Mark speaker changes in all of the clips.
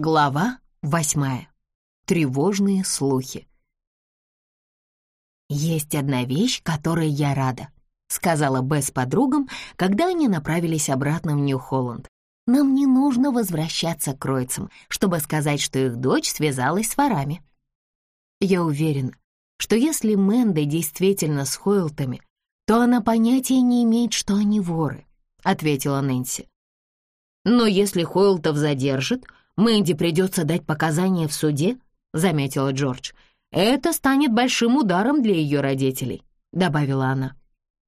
Speaker 1: Глава восьмая. Тревожные слухи. «Есть одна вещь, которой я рада», — сказала Бесс подругам, когда они направились обратно в Нью-Холланд. «Нам не нужно возвращаться к Ройцам, чтобы сказать, что их дочь связалась с ворами. Я уверена, что если Мэнда действительно с Хойлтами, то она понятия не имеет, что они воры», — ответила Нэнси. «Но если Хойлтов задержат, Мэнди придется дать показания в суде», — заметила Джордж. «Это станет большим ударом для ее родителей», — добавила она.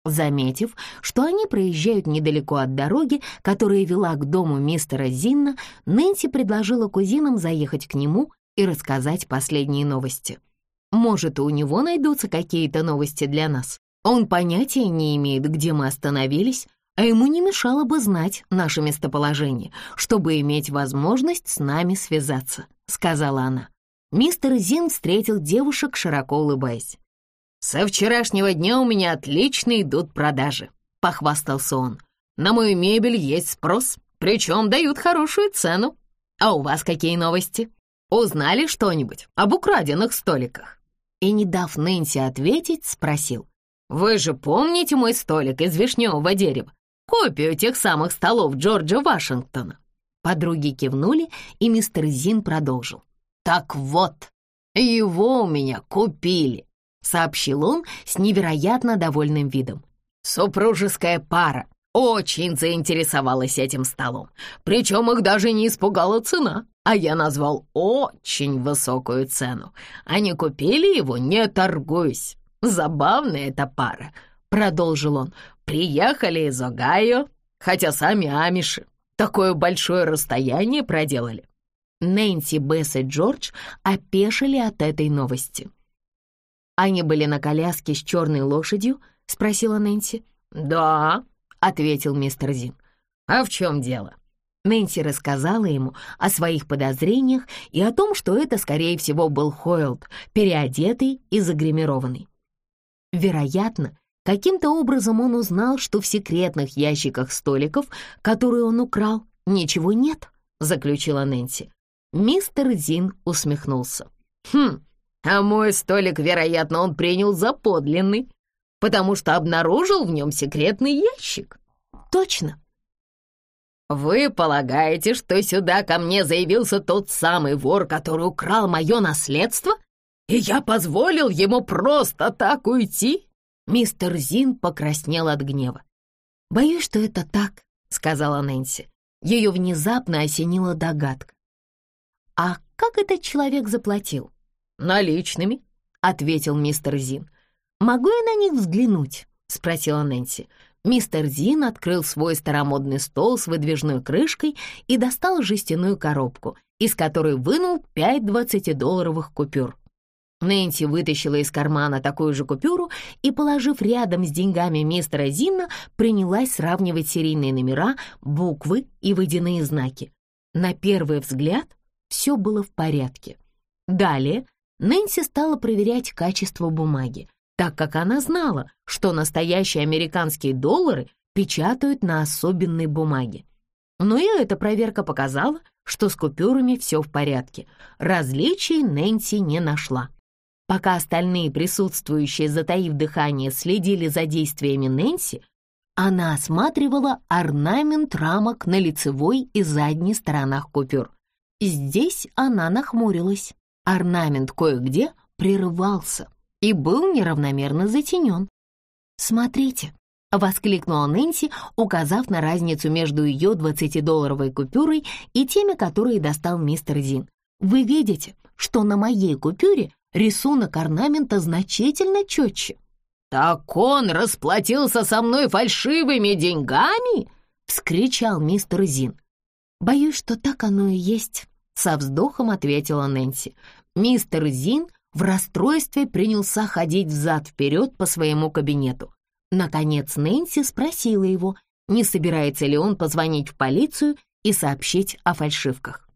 Speaker 1: Заметив, что они проезжают недалеко от дороги, которая вела к дому мистера Зинна, Нэнси предложила кузинам заехать к нему и рассказать последние новости. «Может, у него найдутся какие-то новости для нас. Он понятия не имеет, где мы остановились, а ему не мешало бы знать наше местоположение, чтобы иметь возможность с нами связаться», — сказала она. Мистер Зин встретил девушек, широко улыбаясь. «Со вчерашнего дня у меня отлично идут продажи», — похвастался он. «На мою мебель есть спрос, причем дают хорошую цену. А у вас какие новости? Узнали что-нибудь об украденных столиках?» И, не дав Нэнси ответить, спросил. «Вы же помните мой столик из вишневого дерева? Копию тех самых столов Джорджа Вашингтона». Подруги кивнули, и мистер Зин продолжил. «Так вот, его у меня купили», — сообщил он с невероятно довольным видом. «Супружеская пара очень заинтересовалась этим столом, причем их даже не испугала цена, а я назвал очень высокую цену. Они купили его, не торгуясь. Забавная эта пара», — продолжил он, Приехали из Огайо, хотя сами амиши такое большое расстояние проделали. Нэнси, Бесс и Джордж опешили от этой новости. «Они были на коляске с черной лошадью?» — спросила Нэнси. «Да», — ответил мистер Зин. «А в чем дело?» Нэнси рассказала ему о своих подозрениях и о том, что это, скорее всего, был Хойлд, переодетый и загримированный. Вероятно, Каким-то образом он узнал, что в секретных ящиках столиков, которые он украл, ничего нет, заключила Нэнси. Мистер Зин усмехнулся. «Хм, а мой столик, вероятно, он принял за подлинный, потому что обнаружил в нем секретный ящик». «Точно». «Вы полагаете, что сюда ко мне заявился тот самый вор, который украл мое наследство, и я позволил ему просто так уйти?» Мистер Зин покраснел от гнева. «Боюсь, что это так», — сказала Нэнси. Ее внезапно осенила догадка. «А как этот человек заплатил?» «Наличными», — ответил мистер Зин. «Могу я на них взглянуть?» — спросила Нэнси. Мистер Зин открыл свой старомодный стол с выдвижной крышкой и достал жестяную коробку, из которой вынул пять двадцатидолларовых купюр. Нэнси вытащила из кармана такую же купюру и, положив рядом с деньгами мистера Зинна, принялась сравнивать серийные номера, буквы и водяные знаки. На первый взгляд все было в порядке. Далее Нэнси стала проверять качество бумаги, так как она знала, что настоящие американские доллары печатают на особенной бумаге. Но и эта проверка показала, что с купюрами все в порядке. Различий Нэнси не нашла. Пока остальные присутствующие, затаив дыхание, следили за действиями Нэнси, она осматривала орнамент рамок на лицевой и задней сторонах купюр. Здесь она нахмурилась. Орнамент кое-где прерывался и был неравномерно затенен. «Смотрите», — воскликнула Нэнси, указав на разницу между ее 20-долларовой купюрой и теми, которые достал мистер Зин. «Вы видите, что на моей купюре рисунок орнамента значительно четче. «Так он расплатился со мной фальшивыми деньгами?» — вскричал мистер Зин. «Боюсь, что так оно и есть», — со вздохом ответила Нэнси. Мистер Зин в расстройстве принялся ходить взад-вперед по своему кабинету. Наконец Нэнси спросила его, не собирается ли он позвонить в полицию и сообщить о фальшивках.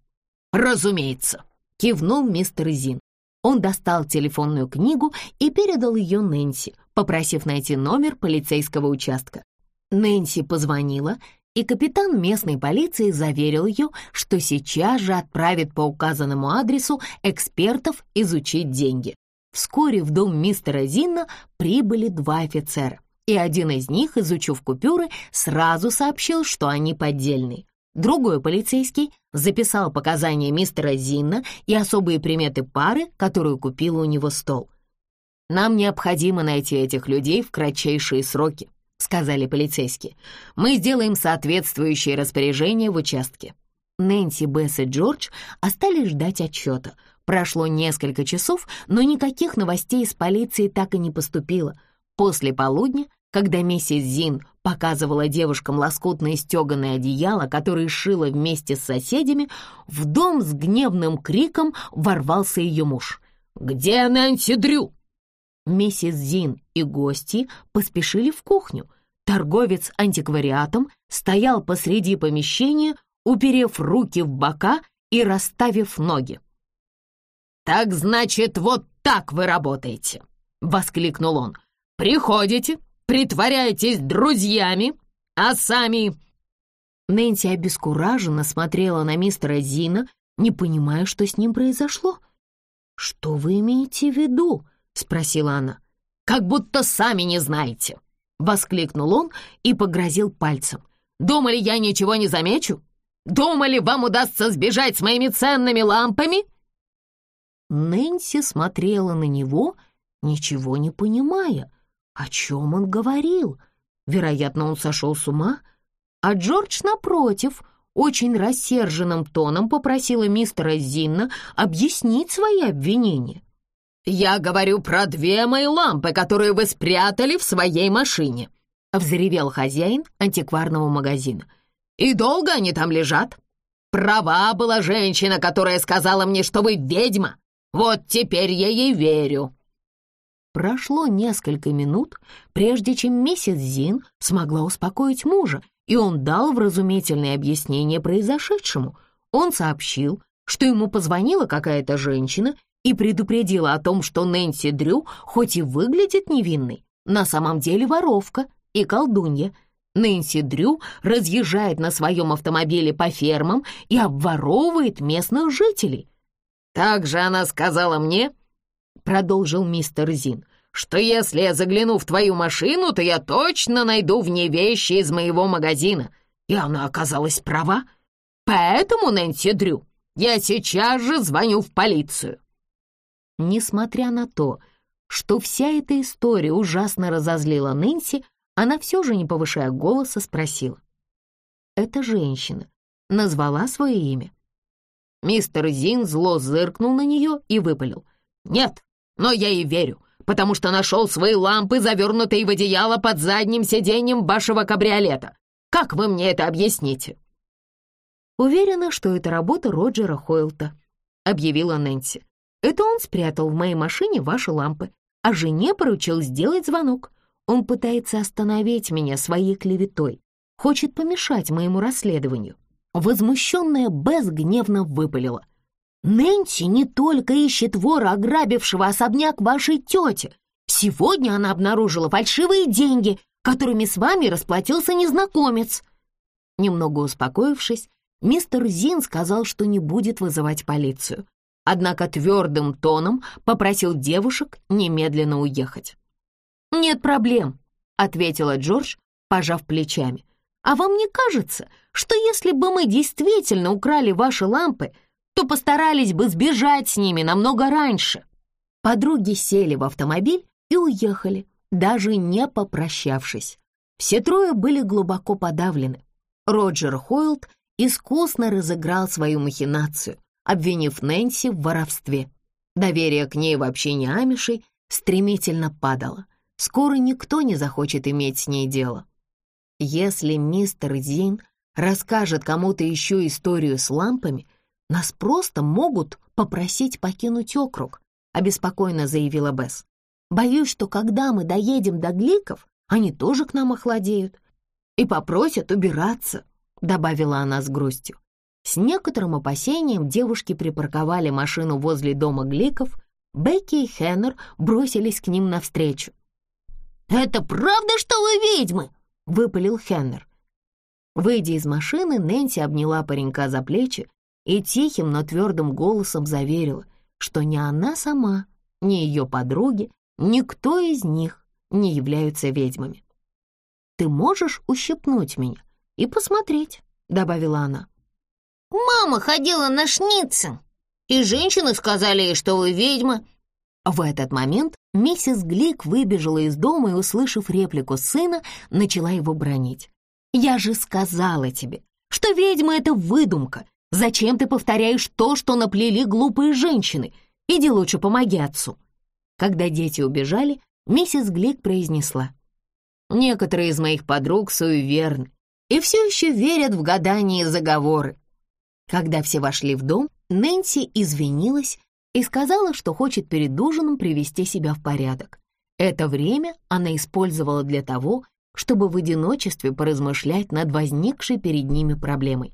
Speaker 1: «Разумеется», — кивнул мистер Зин. Он достал телефонную книгу и передал ее Нэнси, попросив найти номер полицейского участка. Нэнси позвонила и капитан местной полиции заверил ее, что сейчас же отправит по указанному адресу экспертов изучить деньги. Вскоре в дом мистера Зинна прибыли два офицера, и один из них, изучив купюры, сразу сообщил, что они поддельные. Другой полицейский записал показания мистера Зинна и особые приметы пары, которую купила у него стол. «Нам необходимо найти этих людей в кратчайшие сроки», — сказали полицейские. «Мы сделаем соответствующие распоряжения в участке». Нэнси, Бесс и Джордж остались ждать отчета. Прошло несколько часов, но никаких новостей из полиции так и не поступило. После полудня, когда миссис Зин показывала девушкам лоскутное стеганое одеяло, которое шила вместе с соседями, в дом с гневным криком ворвался ее муж. «Где Нэнси Дрю?» Миссис Зин и гости поспешили в кухню. Торговец антиквариатом стоял посреди помещения, уперев руки в бока и расставив ноги. «Так значит, вот так вы работаете!» — воскликнул он. «Приходите, притворяетесь друзьями, а сами...» Нэнси обескураженно смотрела на мистера Зина, не понимая, что с ним произошло. «Что вы имеете в виду?» — спросила она. «Как будто сами не знаете!» — воскликнул он и погрозил пальцем. «Думали, я ничего не замечу? Думали, вам удастся сбежать с моими ценными лампами?» Нэнси смотрела на него, ничего не понимая. О чем он говорил? Вероятно, он сошел с ума. А Джордж, напротив, очень рассерженным тоном попросила мистера Зинна объяснить свои обвинения. «Я говорю про две мои лампы, которые вы спрятали в своей машине», — взревел хозяин антикварного магазина. «И долго они там лежат? Права была женщина, которая сказала мне, что вы ведьма. Вот теперь я ей верю». Прошло несколько минут, прежде чем миссис Зин смогла успокоить мужа, и он дал вразумительное объяснение произошедшему. Он сообщил, что ему позвонила какая-то женщина и предупредила о том, что Нэнси Дрю, хоть и выглядит невинной, на самом деле воровка и колдунья. Нэнси Дрю разъезжает на своем автомобиле по фермам и обворовывает местных жителей. «Также она сказала мне, — продолжил мистер Зин, «что если я загляну в твою машину, то я точно найду в ней вещи из моего магазина». И она оказалась права. Поэтому, Нэнси Дрю, я сейчас же звоню в полицию. Несмотря на то, что вся эта история ужасно разозлила Нэнси, она все же, не повышая голоса, спросила. «Эта женщина назвала свое имя?» Мистер Зин зло зыркнул на нее и выпалил. «Нет, но я ей верю, потому что нашел свои лампы, завернутые в одеяло под задним сиденьем вашего кабриолета. Как вы мне это объясните?» «Уверена, что это работа Роджера Хойлта», — объявила Нэнси. Это он спрятал в моей машине ваши лампы, а жене поручил сделать звонок. Он пытается остановить меня своей клеветой, хочет помешать моему расследованию». Возмущенная Бесс гневно выпалила. «Нэнси не только ищет вора, ограбившего особняк вашей тети. Сегодня она обнаружила фальшивые деньги, которыми с вами расплатился незнакомец». Немного успокоившись, мистер Зин сказал, что не будет вызывать полицию, однако твердым тоном попросил девушек немедленно уехать. «Нет проблем», — ответила Джордж, пожав плечами. «А вам не кажется, что если бы мы действительно украли ваши лампы, то постарались бы сбежать с ними намного раньше?» Подруги сели в автомобиль и уехали, даже не попрощавшись. Все трое были глубоко подавлены. Роджер Хойлд искусно разыграл свою махинацию, обвинив Нэнси в воровстве. Доверие к ней в общении Амишей стремительно падало. Скоро никто не захочет иметь с ней дело. Если мистер Зин расскажет кому-то еще историю с лампами, нас просто могут попросить покинуть округ, обеспокоенно заявила Бесс. Боюсь, что когда мы доедем до Гликов, они тоже к нам охладеют и попросят убираться, добавила она с грустью. С некоторым опасением девушки припарковали машину возле дома Гликов. Бекки и Хеннер бросились к ним навстречу. «Это правда, что вы ведьмы?» — выпалил Хеннер. Выйдя из машины, Нэнси обняла паренька за плечи и тихим, но твердым голосом заверила, что ни она сама, ни ее подруги, никто из них не являются ведьмами. «Ты можешь ущипнуть меня и посмотреть», — добавила она.
Speaker 2: «Мама ходила на шницен, и женщины сказали ей, что вы ведьма».
Speaker 1: В этот момент миссис Глик выбежала из дома и, услышав реплику сына, начала его бронить. «Я же сказала тебе, что ведьма — это выдумка. Зачем ты повторяешь то, что наплели глупые женщины? Иди лучше помоги отцу». Когда дети убежали, миссис Глик произнесла. «Некоторые из моих подруг суеверны и все еще верят в гадания и заговоры. Когда все вошли в дом, Нэнси извинилась и сказала, что хочет перед ужином привести себя в порядок. Это время она использовала для того, чтобы в одиночестве поразмышлять над возникшей перед ними проблемой.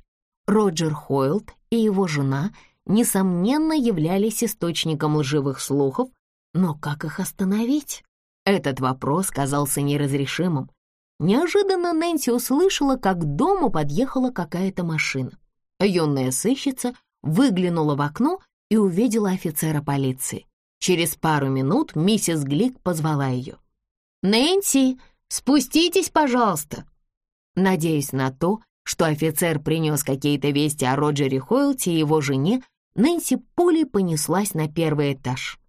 Speaker 1: Роджер Хойлд и его жена, несомненно, являлись источником лживых слухов, но как их остановить? Этот вопрос казался неразрешимым. Неожиданно Нэнси услышала, как к дому подъехала какая-то машина. Юная сыщица выглянула в окно и увидела офицера полиции. Через пару минут миссис Глик позвала ее. «Нэнси, спуститесь, пожалуйста!» Надеясь на то, что офицер принес какие-то вести о Роджере Хойлте и его жене, Нэнси пулей понеслась на первый этаж.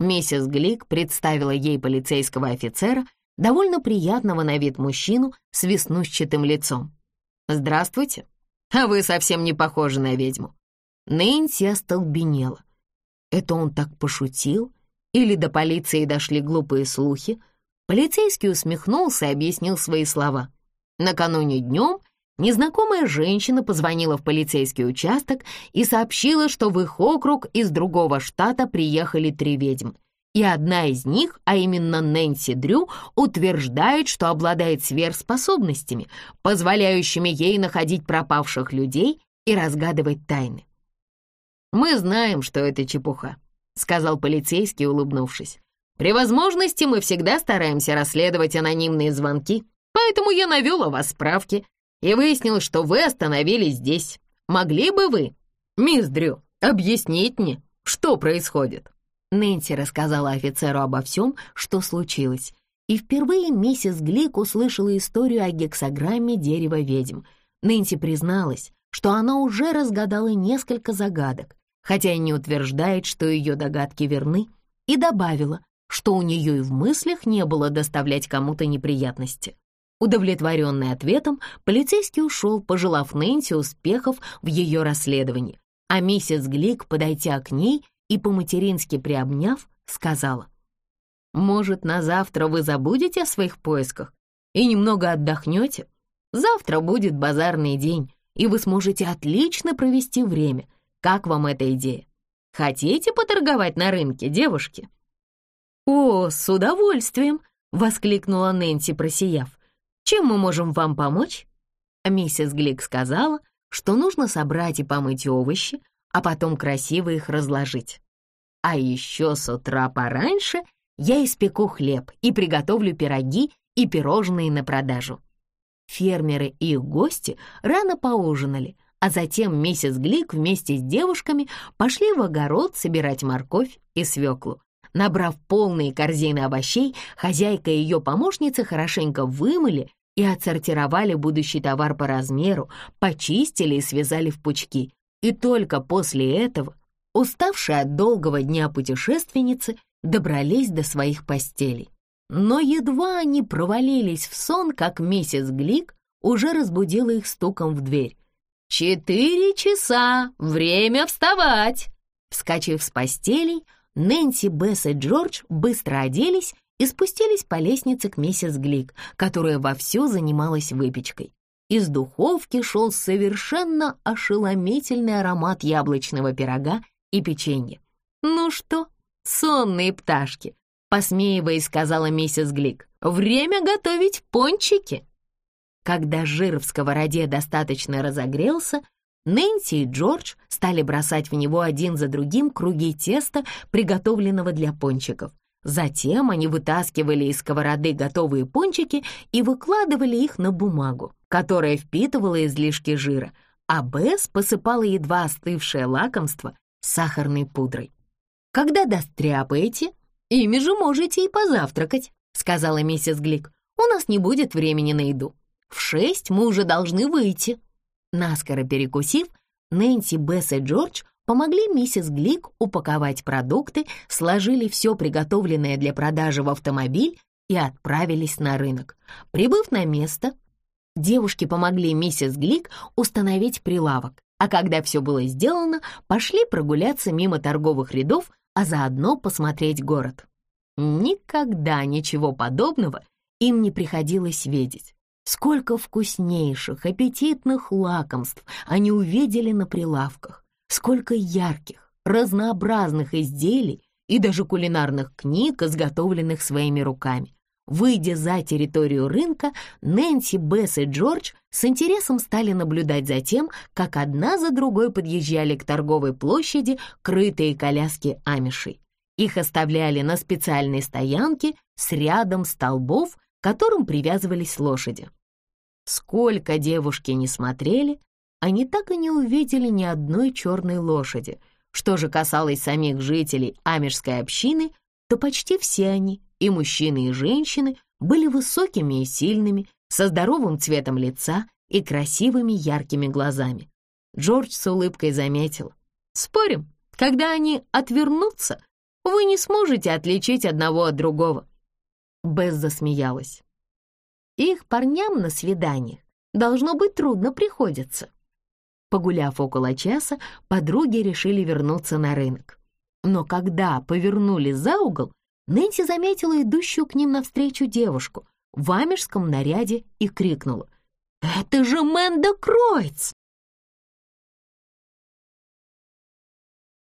Speaker 1: Миссис Глик представила ей полицейского офицера, довольно приятного на вид мужчину с веснущатым лицом. «Здравствуйте. А вы совсем не похожи на ведьму». Нэнси остолбенела. Это он так пошутил? Или до полиции дошли глупые слухи? Полицейский усмехнулся и объяснил свои слова. Накануне днем незнакомая женщина позвонила в полицейский участок и сообщила, что в их округ из другого штата приехали три ведьмы. И одна из них, а именно Нэнси Дрю, утверждает, что обладает сверхспособностями, позволяющими ей находить пропавших людей и разгадывать тайны. «Мы знаем, что это чепуха», — сказал полицейский, улыбнувшись. «При возможности мы всегда стараемся расследовать анонимные звонки, поэтому я навел о вас справки и выяснил, что вы остановились здесь. Могли бы вы, мисс Дрю, объяснить мне, что происходит?» Нэнси рассказала офицеру обо всем, что случилось, и впервые миссис Глик услышала историю о гексограмме дерева ведьм. Нэнси призналась, что она уже разгадала несколько загадок, хотя и не утверждает, что ее догадки верны, и добавила, что у нее и в мыслях не было доставлять кому-то неприятности. Удовлетворенный ответом, полицейский ушел, пожелав Нэнси успехов в ее расследовании, а миссис Глик, подойдя к ней, и, по-матерински приобняв, сказала, «Может, на завтра вы забудете о своих поисках и немного отдохнете? Завтра будет базарный день, и вы сможете отлично провести время. Как вам эта идея? Хотите поторговать на рынке, девушки?» «О, с удовольствием!» — воскликнула Нэнси, просияв. «Чем мы можем вам помочь?» Миссис Глик сказала, что нужно собрать и помыть овощи, а потом красиво их разложить. А еще с утра пораньше я испеку хлеб и приготовлю пироги и пирожные на продажу. Фермеры и их гости рано поужинали, а затем миссис Глик вместе с девушками пошли в огород собирать морковь и свеклу. Набрав полные корзины овощей, хозяйка и ее помощница хорошенько вымыли и отсортировали будущий товар по размеру, почистили и связали в пучки. И только после этого Уставшие от долгого дня путешественницы добрались до своих постелей. Но едва они провалились в сон, как миссис Глик уже разбудила их стуком в дверь. «Четыре часа! Время вставать!» Вскочив с постелей, Нэнси, Бесс и Джордж быстро оделись и спустились по лестнице к миссис Глик, которая вовсю занималась выпечкой. Из духовки шел совершенно ошеломительный аромат яблочного пирога и печенье. «Ну что, сонные пташки?» — посмеиваясь, сказала миссис Глик. «Время готовить пончики!» Когда жир в сковороде достаточно разогрелся, Нэнси и Джордж стали бросать в него один за другим круги теста, приготовленного для пончиков. Затем они вытаскивали из сковороды готовые пончики и выкладывали их на бумагу. которая впитывала излишки жира, а Бесс посыпала едва остывшее лакомство сахарной пудрой. «Когда достряпаете, ими же можете и позавтракать», сказала миссис Глик. «У нас не будет времени на еду. В шесть мы уже должны выйти». Наскоро перекусив, Нэнси, Бесс и Джордж помогли миссис Глик упаковать продукты, сложили все приготовленное для продажи в автомобиль и отправились на рынок. Прибыв на место, девушки помогли миссис Глик установить прилавок, а когда все было сделано, пошли прогуляться мимо торговых рядов, а заодно посмотреть город. Никогда ничего подобного им не приходилось видеть. Сколько вкуснейших, аппетитных лакомств они увидели на прилавках, сколько ярких, разнообразных изделий и даже кулинарных книг, изготовленных своими руками. Выйдя за территорию рынка, Нэнси, Бесс и Джордж с интересом стали наблюдать за тем, как одна за другой подъезжали к торговой площади крытые коляски амишей. Их оставляли на специальной стоянке с рядом столбов, которым привязывались лошади. Сколько девушки не смотрели, они так и не увидели ни одной черной лошади. Что же касалось самих жителей амишской общины, то почти все они и мужчины, и женщины были высокими и сильными, со здоровым цветом лица и красивыми яркими глазами. Джордж с улыбкой заметил. «Спорим, когда они отвернутся, вы не сможете отличить одного от другого». Бесс засмеялась. «Их парням на свиданиях должно быть трудно приходится». Погуляв около часа, подруги решили вернуться на рынок. Но когда повернули за угол, Нэнси заметила идущую к ним навстречу девушку в амежском наряде и крикнула. «Это же Мэнда Кройц!»